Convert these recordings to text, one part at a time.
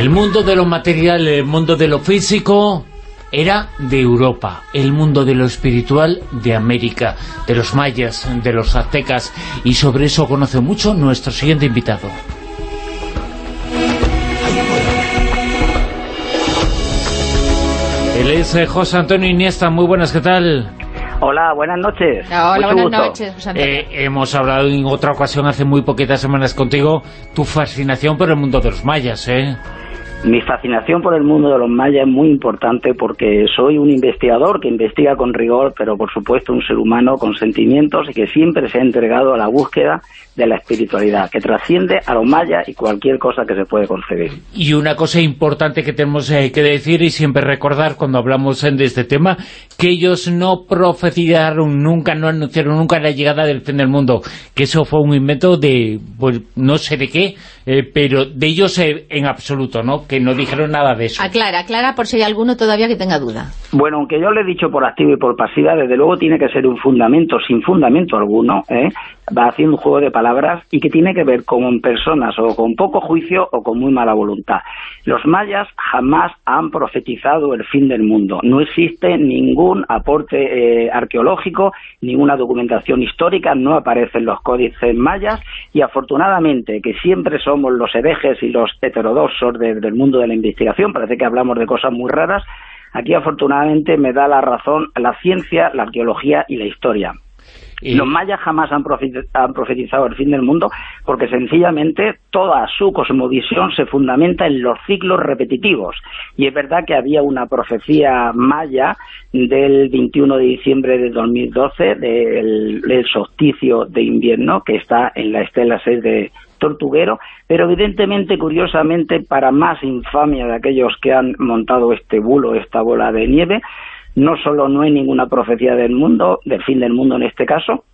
El mundo de lo material, el mundo de lo físico era de Europa, el mundo de lo espiritual de América, de los mayas, de los aztecas, y sobre eso conoce mucho nuestro siguiente invitado. Él es eh, José Antonio Iniesta, muy buenas, ¿qué tal? Hola, buenas noches. Hola, buenas noches, José Antonio. Eh, hemos hablado en otra ocasión hace muy poquitas semanas contigo, tu fascinación por el mundo de los mayas, ¿eh? Mi fascinación por el mundo de los mayas es muy importante porque soy un investigador que investiga con rigor, pero por supuesto un ser humano con sentimientos y que siempre se ha entregado a la búsqueda de la espiritualidad, que trasciende a los mayas y cualquier cosa que se puede concebir. Y una cosa importante que tenemos eh, que decir y siempre recordar cuando hablamos eh, de este tema, que ellos no profetizaron nunca, no anunciaron nunca la llegada del fin del mundo, que eso fue un invento de, pues no sé de qué, eh, pero de ellos eh, en absoluto, ¿no? Que no dijeron nada de eso. Aclara, aclara por si hay alguno todavía que tenga duda. Bueno, aunque yo le he dicho por activa y por pasiva, desde luego tiene que ser un fundamento, sin fundamento alguno, ¿eh? Va haciendo un juego de palabras y que tiene que ver con personas o con poco juicio o con muy mala voluntad. Los mayas jamás han profetizado el fin del mundo. No existe ningún aporte eh, arqueológico, ninguna documentación histórica, no aparecen los códices mayas y afortunadamente que siempre somos los herejes y los heterodoxos de- del mundo de la investigación, parece que hablamos de cosas muy raras, aquí afortunadamente me da la razón la ciencia, la arqueología y la historia. Y- Los mayas jamás han, han profetizado el fin del mundo porque sencillamente toda su cosmovisión se fundamenta en los ciclos repetitivos. Y es verdad que había una profecía maya del 21 de diciembre de 2012 del, del solsticio de invierno que está en la estela 6 de Tortuguero, pero evidentemente, curiosamente, para más infamia de aquellos que han montado este bulo, esta bola de nieve, no solo no hay ninguna profecía del mundo, del fin del mundo en este caso,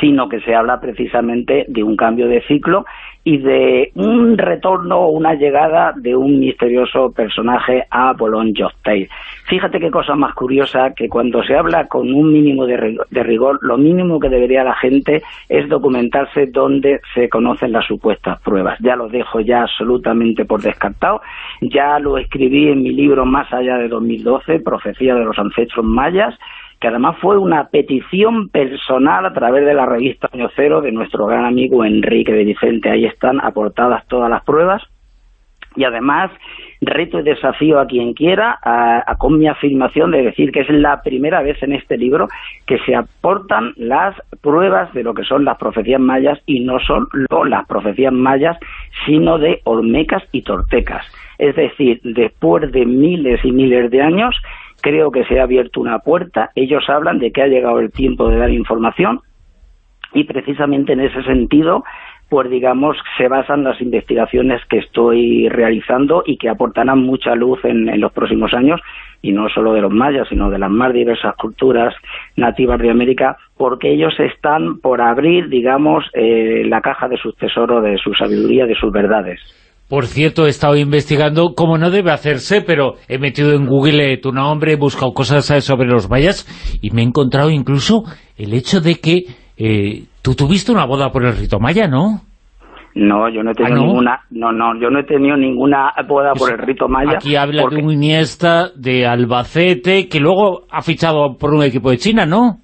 sino que se habla precisamente de un cambio de ciclo y de un retorno o una llegada de un misterioso personaje a Bolón Joftail. Fíjate qué cosa más curiosa, que cuando se habla con un mínimo de rig- de rigor, lo mínimo que debería la gente es documentarse donde se conocen las supuestas pruebas. Ya lo dejo ya absolutamente por descartado. Ya lo escribí en mi libro Más allá de 2012, Profecía de los ancestros mayas, que además fue una petición personal a través de la revista Año Cero de nuestro gran amigo Enrique de Vicente. Ahí están aportadas todas las pruebas y además reto y desafío a quien quiera a- con mi afirmación de decir que es la primera vez en este libro que se aportan las pruebas de lo que son las profecías mayas y no solo las profecías mayas sino de olmecas y tortecas es decir, después de miles y miles de años creo que se ha abierto una puerta. Ellos hablan de que ha llegado el tiempo de dar información y precisamente en ese sentido pues digamos se basan las investigaciones que estoy realizando y que aportarán mucha luz en, en los próximos años y no solo de los mayas sino de las más diversas culturas nativas de América porque ellos están por abrir digamos eh, la caja de sus tesoros de su sabiduría de sus verdades Por cierto, he estado investigando, como no debe hacerse, pero he metido en Google tu nombre, he buscado cosas eh, sobre los mayas y me he encontrado incluso el hecho de que eh, tú tuviste una boda por el rito maya, ¿no? no yo no he tenido ¿Ah, no? ninguna no no yo no he tenido ninguna boda por el rito maya Aquí habla porque- de un Iniesta de Albacete, que luego ha fichado por un equipo de China, ¿no?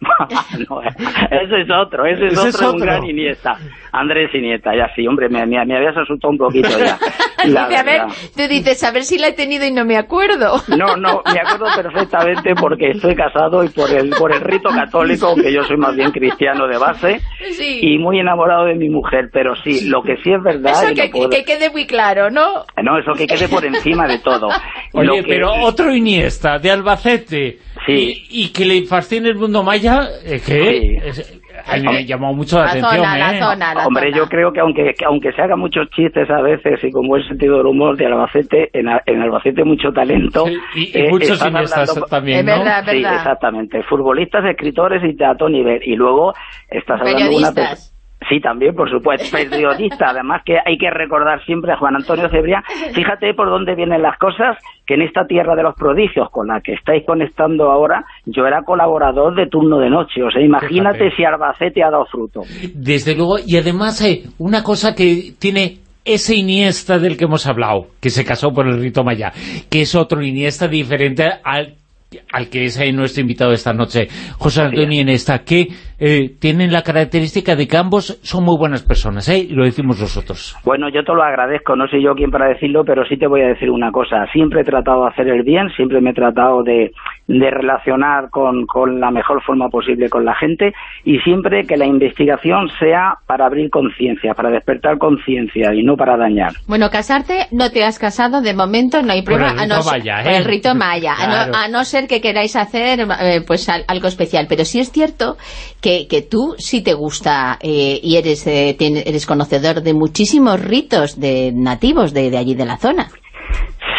no, ese es otro, ese es Ese otro, es un otro. gran Iniesta. Andrés Iniesta, ya sí, hombre, me, me, me habías asustado un poquito ya. la a ver, tú dices, a ver si la he tenido y no me acuerdo. No, no, me acuerdo perfectamente porque estoy casado y por el, por el rito católico, aunque yo soy más bien cristiano de base, Sí. y muy enamorado de mi mujer, pero sí, lo que sí es verdad... Eso que, puedo- que quede muy claro, ¿no? No, eso que quede por encima de todo. Oye, Lo que- pero otro Iniesta de Albacete Sí. y, y que le fascine el mundo maya, eh, que Sí. es- a mí me llamó mucho la, La atención. zona, la ¿eh? zona, la Hombre, zona. yo creo que aunque que aunque se haga muchos chistes a veces y con buen sentido del humor de Albacete, en, A- en Albacete mucho talento. Sí, y, y eh, muchos hablando- también, Es ¿no? verdad. Sí, exactamente. Futbolistas, escritores y de alto nivel. Y luego estás hablando de una persona... Sí, también, por supuesto, periodista. Además que hay que recordar siempre a Juan Antonio Cebrián. Fíjate por dónde vienen las cosas, que en esta tierra de los prodigios con la que estáis conectando ahora, yo era colaborador de turno de noche. O sea, imagínate Fíjate. si Albacete ha dado fruto. Desde luego, y además eh, una cosa que tiene ese Iniesta del que hemos hablado, que se casó por el rito maya, que es otro Iniesta diferente al al que es nuestro invitado esta noche, José Antonio Iniesta, que eh, tienen la característica de que ambos son muy buenas personas, ¿eh? y lo decimos nosotros. Bueno, yo te lo agradezco, no soy yo quien para decirlo, pero sí te voy a decir una cosa, siempre he tratado de hacer el bien, siempre me he tratado de, de relacionar con, con la mejor forma posible con la gente, y siempre que la investigación sea para abrir conciencia, para despertar conciencia, y no para dañar. Bueno, casarte, no te has casado, de momento no hay prueba, el rito maya, ¿eh? el rito maya, a no ser que queráis hacer eh, pues algo especial, pero sí es cierto que, que tú sí te gusta eh, y eres, eh, eres conocedor de muchísimos ritos de nativos de, de allí de la zona.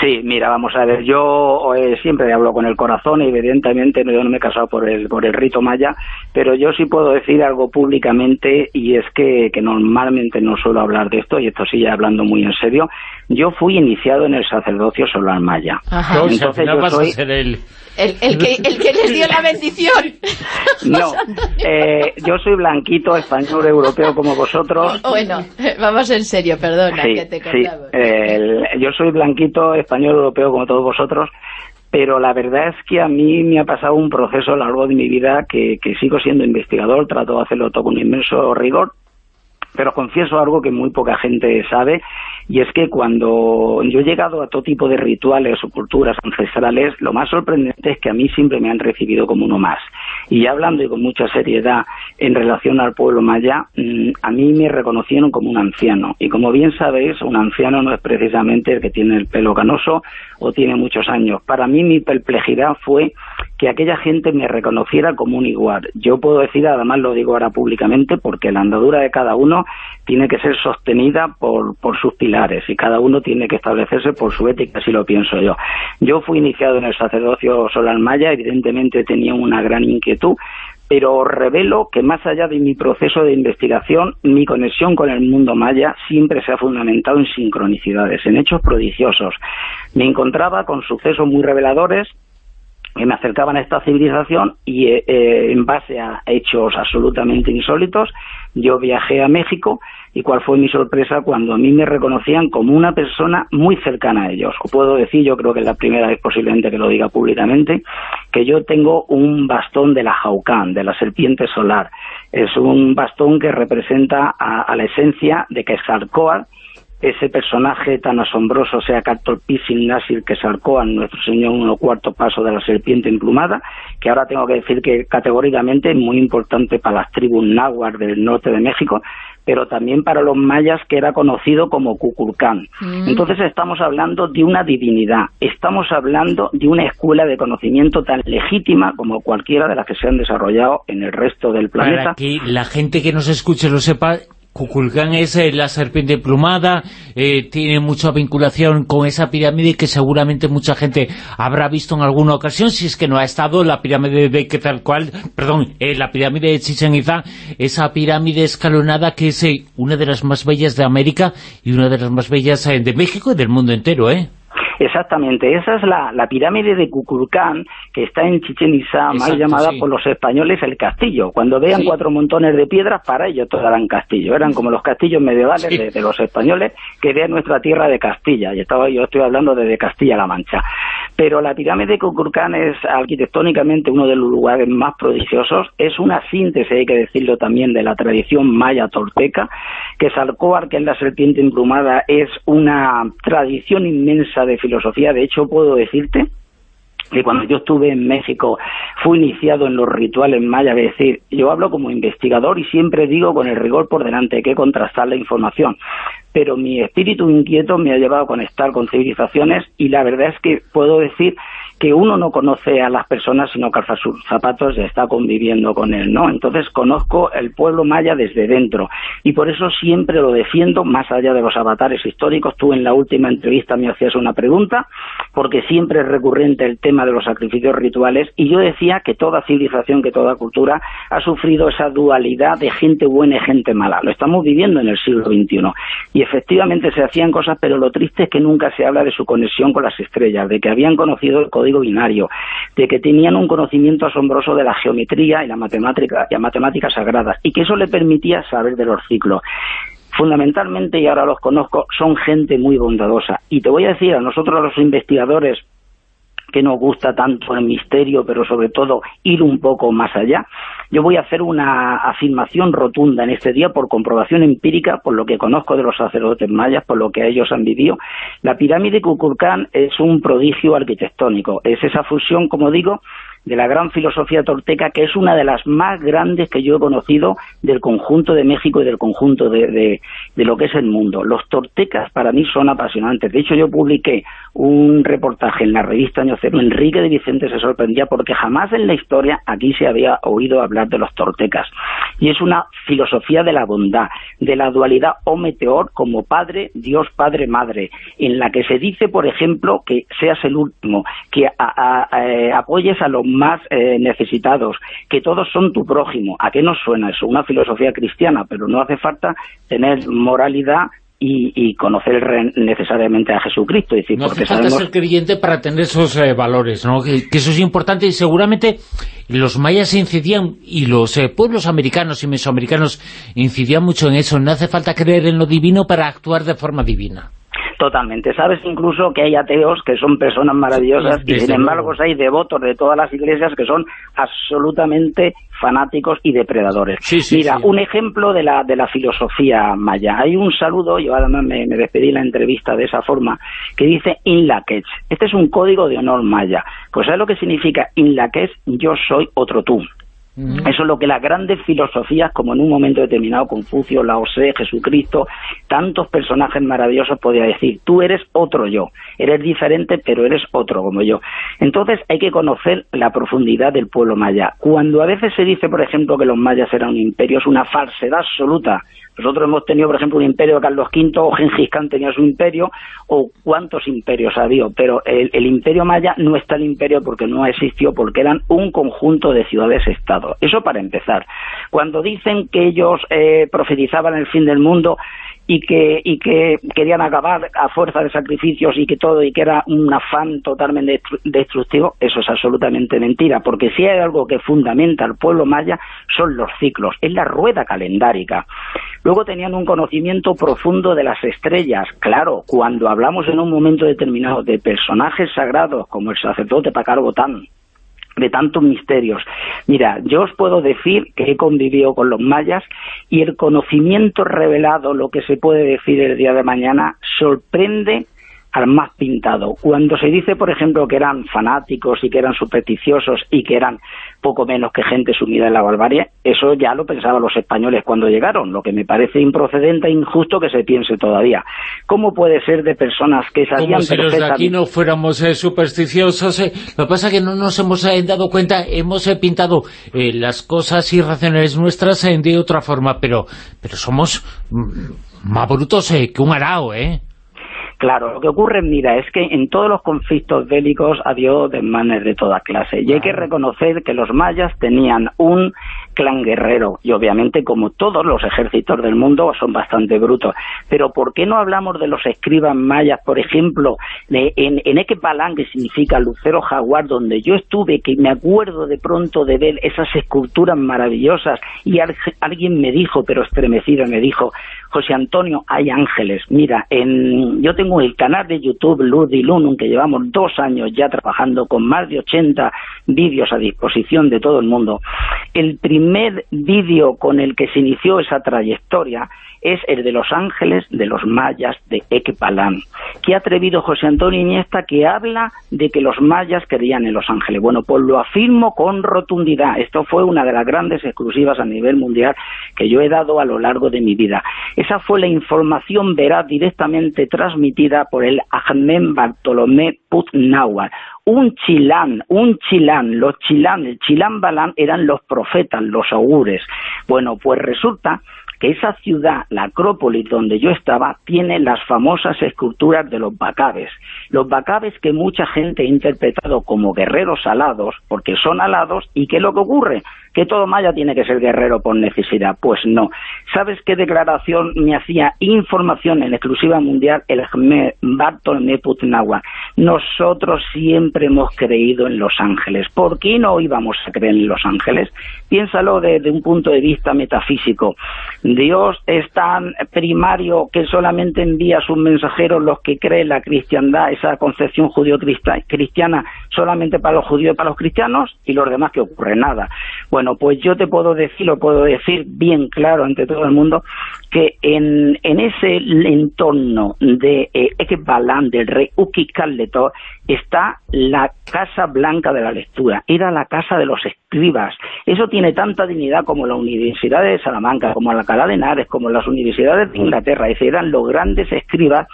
Sí, mira, vamos a ver, yo eh, siempre hablo con el corazón, evidentemente yo no me he casado por el, por el rito maya, pero yo sí puedo decir algo públicamente y es que, que normalmente no suelo hablar de esto, y esto sí ya hablando muy en serio, yo fui iniciado en el sacerdocio solar maya. Entonces yo soy... el... El, que, el que les dio la bendición. No, eh, yo soy blanquito, español, europeo como vosotros. Bueno, vamos en serio, perdona que te sí. yo soy blanquito, español, europeo como todos vosotros, pero la verdad es que a mí me ha pasado un proceso a lo largo de mi vida que, que sigo siendo investigador, trato de hacerlo todo con inmenso rigor, pero confieso algo que muy poca gente sabe, y es que cuando yo he llegado a todo tipo de rituales o culturas ancestrales, lo más sorprendente es que a mí siempre me han recibido como uno más. Y ya hablando y con mucha seriedad en relación al pueblo maya, mm, a mí me reconocieron como un anciano. Y como bien sabéis, un anciano no es precisamente el que tiene el pelo canoso o tiene muchos años. Para mí mi perplejidad fue que aquella gente me reconociera como un igual. Yo puedo decir, además lo digo ahora públicamente, porque la andadura de cada uno tiene que ser sostenida por, por sus pilares y cada uno tiene que establecerse por su ética, así lo pienso yo. Yo fui iniciado en el sacerdocio solar maya, evidentemente tenía una gran inquietud, pero revelo que más allá de mi proceso de investigación, mi conexión con el mundo maya siempre se ha fundamentado en sincronicidades, en hechos prodigiosos. Me encontraba con sucesos muy reveladores que me acercaban a esta civilización y eh, eh, en base a hechos absolutamente insólitos yo viajé a México y cuál fue mi sorpresa cuando a mí me reconocían como una persona muy cercana a ellos. O puedo decir, yo creo que es la primera vez posiblemente que lo diga públicamente, que yo tengo un bastón de la Jaucán, de la serpiente solar. Es un bastón que representa a, la esencia de que Quetzalcóatl, ese personaje tan asombroso, sea Pisin Nasir, que sarcó a nuestro señor uno cuarto paso de la serpiente emplumada, que ahora tengo que decir que categóricamente es muy importante para las tribus náhuatl del norte de México, pero también para los mayas que era conocido como Cuculcán. Mm. Entonces estamos hablando de una divinidad, estamos hablando de una escuela de conocimiento tan legítima como cualquiera de las que se han desarrollado en el resto del planeta. Para que la gente que nos escuche lo sepa, Kukulcán es eh, la serpiente plumada, eh, tiene mucha vinculación con esa pirámide que seguramente mucha gente habrá visto en alguna ocasión, si es que no ha estado la pirámide de Quetzalcoatl, perdón, eh, la pirámide de Chichen Itza, esa pirámide escalonada que es una de las más bellas de América y una de las más bellas de México y del mundo entero, ¿eh? Exactamente, esa es la, la pirámide de Cuculcán, que está en Chichen Itza, mal llamada por los españoles el castillo. Cuando vean cuatro montones de piedras, para ellos todo eran castillo. Eran como los castillos medievales de, los españoles que vean nuestra tierra de Castilla. Y estaba, yo estoy hablando desde Castilla-La Mancha. Pero la pirámide de Cuculcán es arquitectónicamente uno de los lugares más prodigiosos. Es una síntesis, hay que decirlo también, de la tradición maya tolteca, que Salcóar, que es la serpiente emplumada, es una tradición inmensa de filosofía. De hecho, puedo decirte que cuando yo estuve en México fui iniciado en los rituales mayas, es decir, yo hablo como investigador y siempre digo con el rigor por delante, que contrastar la información, pero mi espíritu inquieto me ha llevado a conectar con civilizaciones y la verdad es que puedo decir que uno no conoce a las personas sino calza sus zapatos está conviviendo con él, ¿no? Entonces conozco el pueblo maya desde dentro y por eso siempre lo defiendo más allá de los avatares históricos. Tú en la última entrevista me hacías una pregunta porque siempre es recurrente el tema de los sacrificios rituales y yo decía que toda civilización, que toda cultura ha sufrido esa dualidad de gente buena y gente mala. Lo estamos viviendo en el siglo XXI y efectivamente se hacían cosas, pero lo triste es que nunca se habla de su conexión con las estrellas, de que habían conocido el código binario, de que tenían un conocimiento asombroso de la geometría y la matemática y las matemáticas sagradas, y que eso le permitía saber de los ciclos. fundamentalmente, y ahora los conozco, son gente muy bondadosa. Y te voy a decir, a nosotros los investigadores que nos gusta tanto el misterio, pero sobre todo ir un poco más allá. Yo voy a hacer una afirmación rotunda en este día por comprobación empírica, por lo que conozco de los sacerdotes mayas, por lo que ellos han vivido. La pirámide Kukulcán es un prodigio arquitectónico, es esa fusión, como digo, de la gran filosofía torteca, que es una de las más grandes que yo he conocido del conjunto de México y del conjunto de, de, lo que es el mundo. Los tortecas para mí son apasionantes. De hecho, yo publiqué un reportaje en la revista Año Cero. Enrique de Vicente se sorprendía porque jamás en la historia aquí se había oído hablar de los tortecas. Y es una filosofía de la bondad, de la dualidad o meteor como padre, Dios, padre, madre, en la que se dice, por ejemplo, que seas el último, que eh, apoyes a los más eh, necesitados, que todos son tu prójimo. ¿A qué nos suena eso? Una filosofía cristiana, pero no hace falta tener moralidad y, conocer necesariamente a Jesucristo. Decir, no hace falta ser creyente para tener esos eh, valores, ¿no? Que, eso es importante y seguramente los mayas incidían, y los eh, pueblos americanos y mesoamericanos incidían mucho en eso. No hace falta creer en lo divino para actuar de forma divina. Totalmente. Sabes incluso que hay ateos que son personas maravillosas y sin embargo hay devotos de todas las iglesias que son absolutamente fanáticos y depredadores. Mira, un ejemplo de la, de la filosofía maya. Hay un saludo, yo además me, me despedí en la entrevista de esa forma, que dice In Este es un código de honor maya. Pues ¿sabes lo que significa In Yo soy otro tú. Eso es lo que las grandes filosofías, como en un momento determinado Confucio, Lao Tse, Jesucristo, tantos personajes maravillosos podía decir, tú eres otro yo, eres diferente pero eres otro como yo. Entonces hay que conocer la profundidad del pueblo maya. Cuando a veces se dice, por ejemplo, que los mayas eran un imperio, es una falsedad absoluta. Nosotros hemos tenido, por ejemplo, un imperio de Carlos V, o Gengis Khan tenía su imperio, o cuántos imperios ha habido, pero el, imperio maya no está el imperio porque no existió, porque eran un conjunto de ciudades-estado. Eso para empezar. Cuando dicen que ellos eh, profetizaban el fin del mundo, y que, y que querían acabar a fuerza de sacrificios y que todo, y que era un afán totalmente destructivo, eso es absolutamente mentira, porque si hay algo que fundamenta al pueblo maya son los ciclos, es la rueda calendárica. Luego tenían un conocimiento profundo de las estrellas. Claro, cuando hablamos en un momento determinado de personajes sagrados como el sacerdote Pacar Botán, de tantos misterios. Mira, yo os puedo decir que he convivido con los mayas y el conocimiento revelado, lo que se puede decir el día de mañana, sorprende al más pintado. Cuando se dice, por ejemplo, que eran fanáticos y que eran supersticiosos y que eran poco menos que gente sumida en la barbarie, eso ya lo pensaban los españoles cuando llegaron, lo que me parece improcedente e injusto que se piense todavía. ¿Cómo puede ser de personas que sabían Como si los de aquí no fuéramos eh, supersticiosos, eh? lo que pasa es que no nos hemos eh, dado cuenta, hemos pintado las cosas irracionales nuestras de otra forma, pero, pero somos mm, más brutos que un arao, ¿eh? Claro, lo que ocurre, mira, es que en todos los conflictos bélicos ha habido desmanes de toda clase. Y hay que reconocer que los mayas tenían un clan guerrero y obviamente como todos los ejércitos del mundo son bastante brutos. Pero ¿por qué no hablamos de los escribas mayas, por ejemplo, de, en, en Equepalán, que significa lucero jaguar, donde yo estuve, que me acuerdo de pronto de ver esas esculturas maravillosas y alguien me dijo, pero estremecido, me dijo, José Antonio, hay ángeles. Mira, en, yo tengo el canal de YouTube Luz y Lunum, que llevamos dos años ya trabajando con más de 80 vídeos a disposición de todo el mundo. El primer vídeo con el que se inició esa trayectoria es el de los ángeles de los mayas de Equepalán. ¿Qué atrevido José Antonio Iniesta que habla de que los mayas creían en los ángeles? Bueno, pues lo afirmo con rotundidad. Esto fue una de las grandes exclusivas a nivel mundial que yo he dado a lo largo de mi vida. Esa fue la información veraz directamente transmitida por el Ahmed Bartolomé Putnáhuac, un chilán, un chilán, los chilán, el chilán balán eran los profetas, los augures. Bueno, pues resulta que esa ciudad, la Acrópolis donde yo estaba, tiene las famosas esculturas de los bacabes. Los bacabes que mucha gente ha interpretado como guerreros alados, porque son alados, ¿y qué es lo que ocurre? que todo maya tiene que ser guerrero por necesidad. Pues no. ¿Sabes qué declaración me hacía información en exclusiva mundial el Bartolomé Putnagua? Nosotros siempre hemos creído en los ángeles. ¿Por qué no íbamos a creer en los ángeles? Piénsalo desde un punto de vista metafísico. Dios es tan primario que solamente envía a sus mensajeros los que creen la cristiandad, esa concepción judío-cristiana solamente para los judíos y para los cristianos y los demás que ocurre nada. Bueno, pues yo te puedo decir, lo puedo decir bien claro ante todo el mundo, que en, en ese entorno de eh, Ekbalan, del rey Ukikaleto, está la Casa Blanca de la Lectura, era la casa de los escribas. Eso tiene tanta dignidad como la Universidad de Salamanca, como la Alcalá de Henares, como las universidades de Inglaterra, es decir, eran los grandes escribas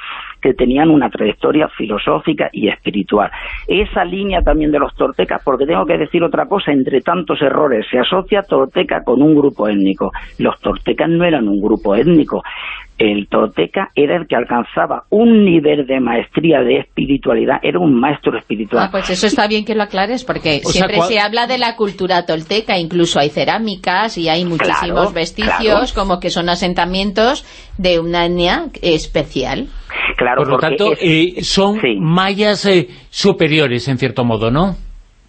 que tenían una trayectoria filosófica y espiritual. Esa línea también de los tortecas, porque tengo que decir otra cosa, entre tantos errores, se asocia torteca con un grupo étnico. Los tortecas no eran un grupo étnico, el Toteca era el que alcanzaba un nivel de maestría de espiritualidad, era un maestro espiritual. Ah, pues eso está bien que lo aclares, porque siempre se habla de la cultura tolteca, incluso hay cerámicas y hay muchísimos vestigios como que son asentamientos de una etnia especial. Claro, Por lo tanto, eh, son mayas eh, superiores, en cierto modo, ¿no?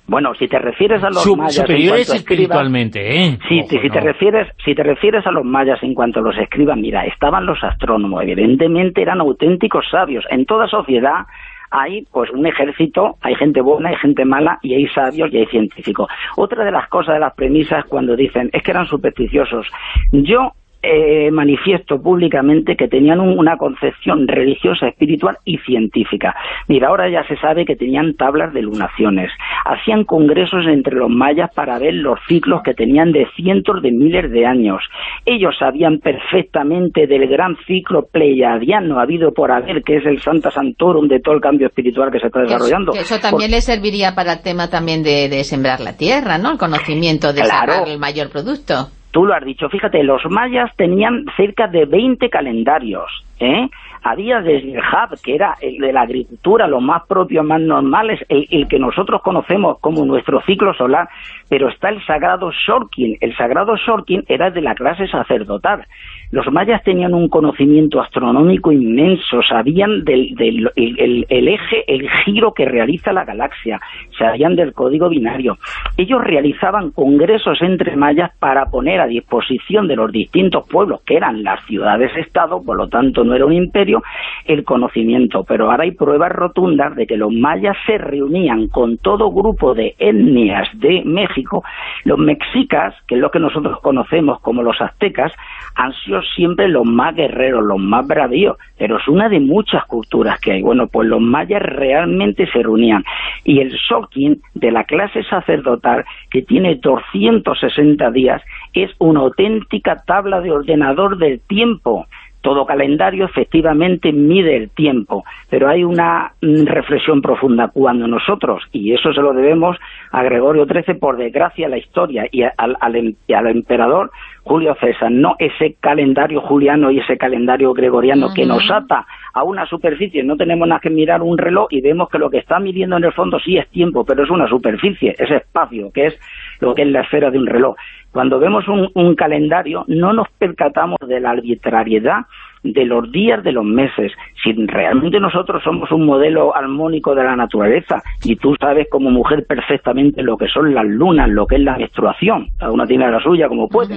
Bueno, si te refieres a los mayas superiores espiritualmente, ¿eh? Si te refieres si te refieres a los mayas en cuanto los escribas, mira, estaban los astrónomos, evidentemente eran auténticos sabios. En toda sociedad hay pues un ejército, hay gente buena, hay gente mala y hay sabios y hay científicos. Otra de las cosas de las premisas cuando dicen es que eran supersticiosos. Yo eh, manifiesto públicamente que tenían una concepción religiosa, espiritual y científica. Mira, ahora ya se sabe que tenían tablas de lunaciones. Hacían congresos entre los mayas para ver los ciclos que tenían de cientos de miles de años. Ellos sabían perfectamente del gran ciclo pleiadiano habido por haber, que es el Santa Santorum de todo el cambio espiritual que se está desarrollando. eso también le serviría para el tema también de, sembrar la tierra, ¿no? El conocimiento de sacar el mayor producto tú lo has dicho, fíjate, los mayas tenían cerca de 20 calendarios, ¿eh? Había desde el Hab, que era el de la agricultura, lo más propio, más normal, es el, que nosotros conocemos como nuestro ciclo solar, pero está el sagrado Shorkin. El sagrado Shorkin era de la clase sacerdotal. Los mayas tenían un conocimiento astronómico inmenso, sabían del, el, eje, el giro que realiza la galaxia, sabían del código binario. Ellos realizaban congresos entre mayas para poner a disposición de los distintos pueblos, que eran las ciudades-estado, por lo tanto no era un imperio, el conocimiento. Pero ahora hay pruebas rotundas de que los mayas se reunían con todo grupo de etnias de México, los mexicas, que es lo que nosotros conocemos como los aztecas, han siempre los más guerreros, los más bravíos, pero es una de muchas culturas que hay. Bueno, pues los mayas realmente se reunían. Y el Shokin de la clase sacerdotal, que tiene 260 días, es una auténtica tabla de ordenador del tiempo todo calendario efectivamente mide el tiempo, pero hay una mm, reflexión profunda cuando nosotros, y eso se lo debemos a Gregorio XIII, por desgracia, la historia y al, al, al emperador Julio César, no ese calendario juliano y ese calendario gregoriano que nos ata a una superficie, no tenemos nada que mirar un reloj y vemos que lo que está midiendo en el fondo sí es tiempo, pero es una superficie, es espacio, que es lo que es la esfera de un reloj. Cuando vemos un, calendario no nos percatamos de la arbitrariedad de los días de los meses. Si realmente nosotros somos un modelo armónico de la naturaleza y tú sabes como mujer perfectamente lo que son las lunas, lo que es la menstruación, cada una tiene la suya como puede,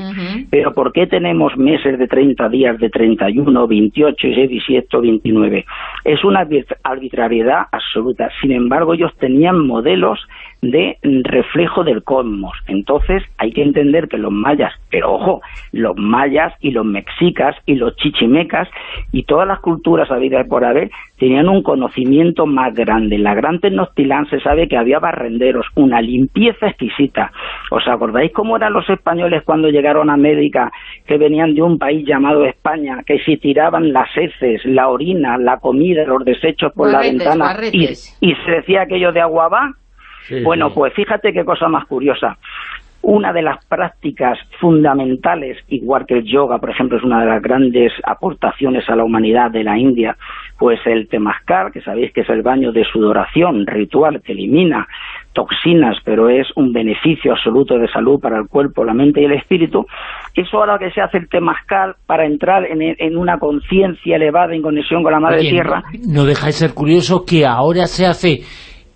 pero ¿por qué tenemos meses de 30 días, de 31, 28, 17, 29? Es una arbitrariedad absoluta. Sin embargo, ellos tenían modelos de reflejo del cosmos. Entonces hay que entender que los mayas, pero ojo, los mayas y los mexicas y los chichimecas y todas las culturas habidas por haber tenían un conocimiento más grande. En la Gran Tenochtitlán se sabe que había barrenderos, una limpieza exquisita. ¿Os acordáis cómo eran los españoles cuando llegaron a América, que venían de un país llamado España, que si tiraban las heces, la orina, la comida, los desechos por la ventana y, y se decía aquello de agua bueno, pues fíjate qué cosa más curiosa. Una de las prácticas fundamentales, igual que el yoga, por ejemplo, es una de las grandes aportaciones a la humanidad de la India, pues el temazcal, que sabéis que es el baño de sudoración ritual que elimina toxinas, pero es un beneficio absoluto de salud para el cuerpo, la mente y el espíritu. Eso ahora que se hace el temazcal para entrar en, una conciencia elevada en conexión con la Madre Tierra. no deja de ser curioso que ahora se hace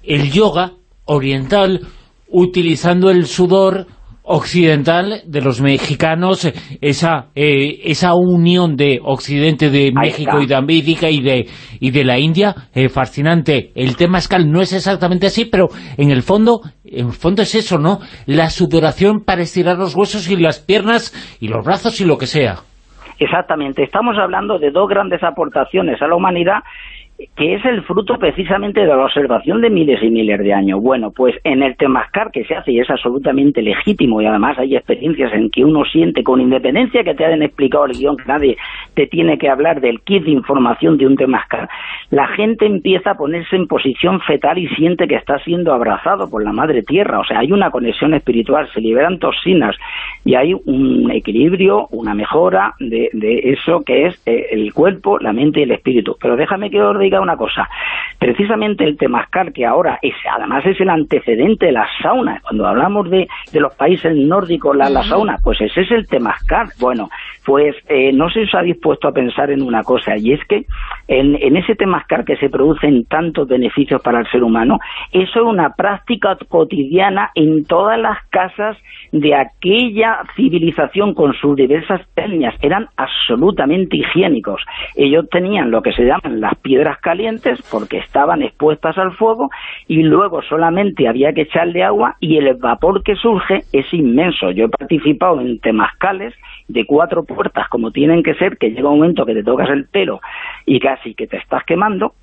el yoga oriental utilizando el sudor occidental de los mexicanos, esa eh, esa unión de Occidente, de México y de América y de, y de la India, eh, fascinante. El tema escal no es exactamente así, pero en el fondo en el fondo es eso, ¿no? La sudoración para estirar los huesos y las piernas y los brazos y lo que sea. Exactamente, estamos hablando de dos grandes aportaciones a la humanidad que es el fruto precisamente de la observación de miles y miles de años. Bueno, pues en el Temascar que se hace y es absolutamente legítimo y además hay experiencias en que uno siente con independencia que te hayan explicado el guion que nadie te tiene que hablar del kit de información de un Temascar, la gente empieza a ponerse en posición fetal y siente que está siendo abrazado por la madre tierra, o sea, hay una conexión espiritual, se liberan toxinas y hay un equilibrio, una mejora de, eso que es eh, el cuerpo, la mente y el espíritu. Pero déjame que os diga una cosa. Precisamente el temazcal, que ahora es, además es el antecedente de la sauna, cuando hablamos de, de los países nórdicos, la, la sauna, pues ese es el temazcal. Bueno, pues eh, no se os ha dispuesto a pensar en una cosa, y es que en, en ese temazcal que se producen tantos beneficios para el ser humano, eso es una práctica cotidiana en todas las casas de aquella civilización con sus diversas etnias. Eran absolutamente higiénicos. Ellos tenían lo que se llaman las piedras calientes porque estaban expuestas al fuego y luego solamente había que echarle agua y el vapor que surge es inmenso. Yo he participado en temazcales de cuatro puertas como tienen que ser, que llega un momento que te tocas el pelo y casi que te estás quemando,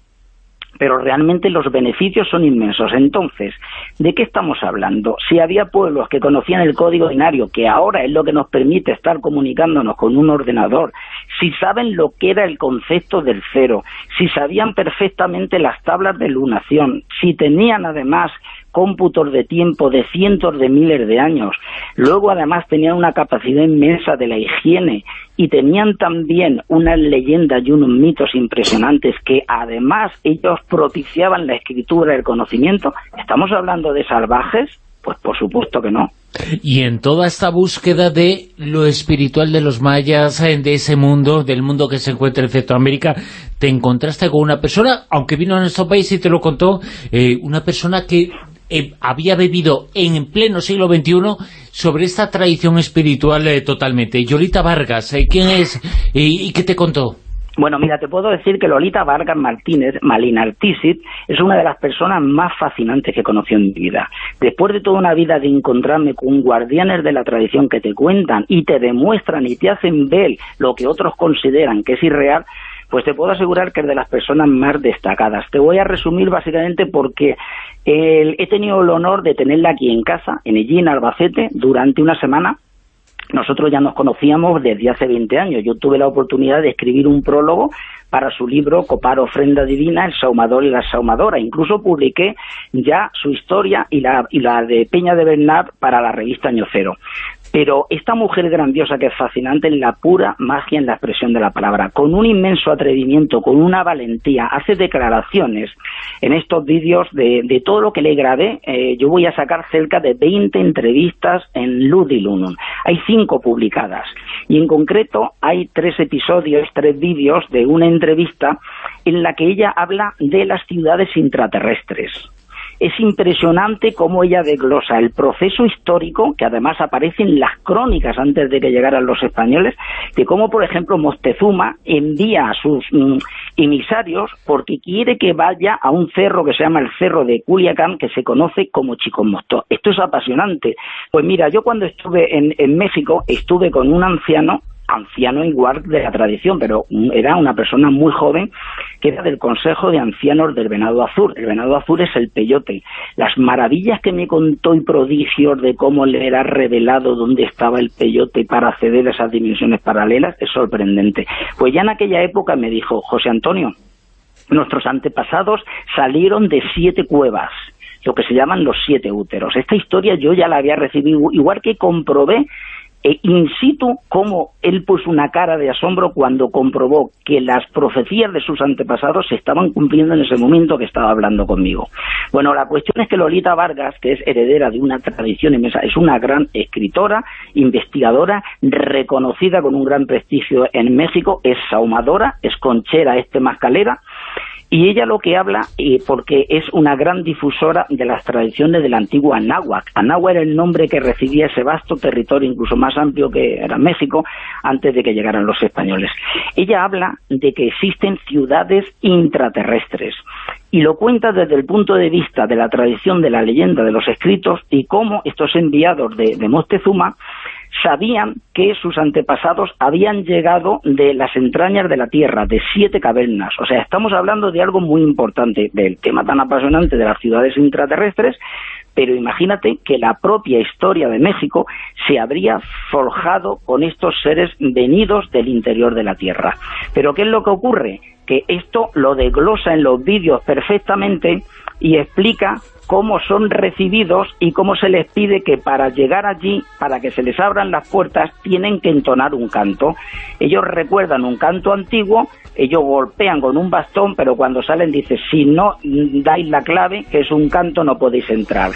pero realmente los beneficios son inmensos. Entonces, ¿de qué estamos hablando? Si había pueblos que conocían el código binario, que ahora es lo que nos permite estar comunicándonos con un ordenador, si saben lo que era el concepto del cero, si sabían perfectamente las tablas de lunación, si tenían además cómputos de tiempo de cientos de miles de años. Luego, además, tenían una capacidad inmensa de la higiene y tenían también unas leyendas y unos mitos impresionantes que, además, ellos propiciaban la escritura, el conocimiento. ¿Estamos hablando de salvajes? Pues por supuesto que no. Y en toda esta búsqueda de lo espiritual de los mayas, eh, de ese mundo, del mundo que se encuentra en Centroamérica, te encontraste con una persona, aunque vino a nuestro país y te lo contó, eh, una persona que eh, había bebido en pleno siglo XXI sobre esta tradición espiritual eh, totalmente. Yolita Vargas, eh, ¿quién es y qué te contó? Bueno, mira, te puedo decir que Lolita Vargas Martínez, Malinartisit, es una de las personas más fascinantes que conocí en mi vida. Después de toda una vida de encontrarme con guardianes de la tradición que te cuentan y te demuestran y te hacen ver lo que otros consideran que es irreal, pues te puedo asegurar que es de las personas más destacadas. Te voy a resumir básicamente porque he tenido el honor de tenerla aquí en casa, en Ellín, Albacete, durante una semana. Nosotros ya nos conocíamos desde hace 20 años. Yo tuve la oportunidad de escribir un prólogo para su libro Copar Ofrenda Divina, El Saumador y la Saumadora. Incluso publiqué ya su historia y la, y la de Peña de Bernard para la revista Año Cero. Pero esta mujer grandiosa que es fascinante en la pura magia en la expresión de la palabra, con un inmenso atrevimiento, con una valentía, hace declaraciones en estos vídeos de, todo lo que le grabé. Eh, yo voy a sacar cerca de 20 entrevistas en Ludilunum. Hay cinco publicadas y en concreto hay tres episodios, tres vídeos de una entrevista en la que ella habla de las ciudades intraterrestres es impresionante cómo ella desglosa el proceso histórico, que además aparece en las crónicas antes de que llegaran los españoles, de cómo, por ejemplo, Moctezuma envía a sus mm, emisarios porque quiere que vaya a un cerro que se llama el Cerro de Culiacán, que se conoce como Chicomosto. Esto es apasionante. Pues mira, yo cuando estuve en México, estuve con un anciano anciano igual de la tradición, pero era una persona muy joven que era del Consejo de Ancianos del Venado Azul. El Venado Azul es el peyote. Las maravillas que me contó y prodigios de cómo le era revelado dónde estaba el peyote para acceder a esas dimensiones paralelas es sorprendente. Pues ya en aquella época me dijo, José Antonio, nuestros antepasados salieron de siete cuevas lo que se llaman los siete úteros. Esta historia yo ya la había recibido, igual que comprobé e in situ cómo él puso una cara de asombro cuando comprobó que las profecías de sus antepasados se estaban cumpliendo en ese momento que estaba hablando conmigo. Bueno, la cuestión es que Lolita Vargas, que es heredera de una tradición inmensa, es una gran escritora, investigadora, reconocida con un gran prestigio en México, es saumadora, es conchera, es mascalera, Y ella lo que habla, eh, porque es una gran difusora de las tradiciones de la antigua Anáhuac. Anáhuac era el nombre que recibía ese vasto territorio, incluso más amplio que era México, antes de que llegaran los españoles. Ella habla de que existen ciudades intraterrestres y lo cuenta desde el punto de vista de la tradición de la leyenda de los escritos y cómo estos enviados de, de Moctezuma sabían que sus antepasados habían llegado de las entrañas de la Tierra, de siete cavernas. O sea, estamos hablando de algo muy importante, del tema tan apasionante de las ciudades intraterrestres, pero imagínate que la propia historia de México se habría forjado con estos seres venidos del interior de la Tierra. Pero ¿qué es lo que ocurre? Que esto lo desglosa en los vídeos perfectamente y explica cómo son recibidos y cómo se les pide que para llegar allí, para que se les abran las puertas, tienen que entonar un canto. Ellos recuerdan un canto antiguo, ellos golpean con un bastón, pero cuando salen dice, si no dais la clave, que es un canto, no podéis entrar.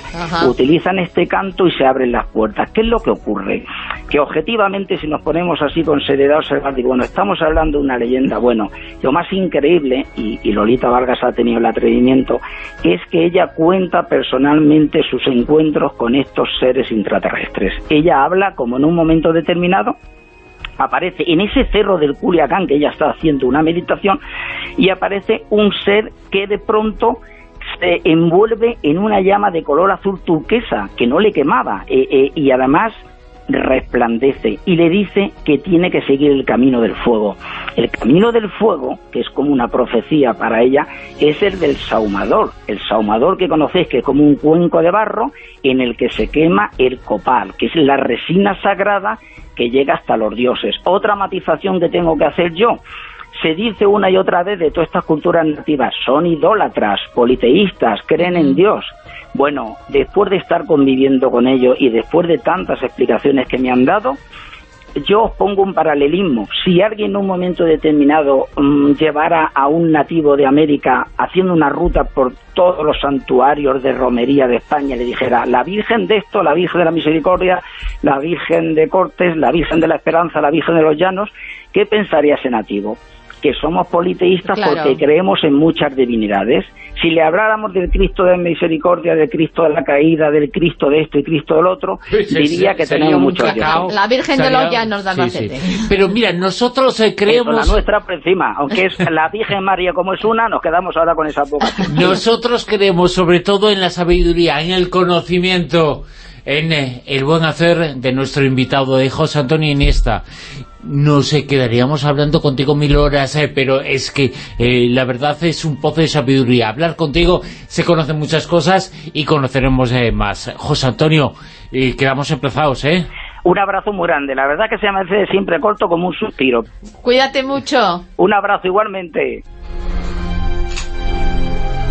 Utilizan este canto y se abren las puertas. ¿Qué es lo que ocurre? Que objetivamente, si nos ponemos así con seriedad observar, digo, bueno, estamos hablando de una leyenda, bueno, lo más increíble, y, y Lolita Vargas ha tenido el atrevimiento, es que ella cuenta personalmente sus encuentros con estos seres intraterrestres. Ella habla como en un momento determinado aparece en ese cerro del Culiacán que ella está haciendo una meditación y aparece un ser que de pronto se envuelve en una llama de color azul turquesa que no le quemaba eh, eh, y además resplandece y le dice que tiene que seguir el camino del fuego. El camino del fuego, que es como una profecía para ella, es el del saumador. El saumador que conocéis, que es como un cuenco de barro en el que se quema el copal, que es la resina sagrada que llega hasta los dioses. Otra matización que tengo que hacer yo, se dice una y otra vez de todas estas culturas nativas, son idólatras, politeístas, creen en Dios. Bueno, después de estar conviviendo con ellos y después de tantas explicaciones que me han dado, yo os pongo un paralelismo. Si alguien en un momento determinado mm, llevara a un nativo de América haciendo una ruta por todos los santuarios de romería de España y le dijera la Virgen de esto, la Virgen de la Misericordia, la Virgen de Cortes, la Virgen de la Esperanza, la Virgen de los Llanos, ¿qué pensaría ese nativo? Que somos politeístas porque creemos en muchas divinidades. Si le habláramos del Cristo de misericordia, del Cristo de la caída, del Cristo de esto y Cristo del otro, diría que tenemos mucho La Virgen de los Llanos da Pero mira, nosotros eh, creemos... la nuestra por encima, aunque es la Virgen María como es una, nos quedamos ahora con esa boca. Nosotros creemos sobre todo en la sabiduría, en el conocimiento en eh, el buen hacer de nuestro invitado de José Antonio Iniesta no sé, quedaríamos hablando contigo mil horas, eh, pero es que eh, la verdad es un pozo de sabiduría. Hablar contigo se conocen muchas cosas y conoceremos más. José Antonio, quedamos empezados, ¿eh? Un abrazo muy grande. La verdad que se me hace siempre corto como un suspiro. Cuídate mucho. Un abrazo igualmente.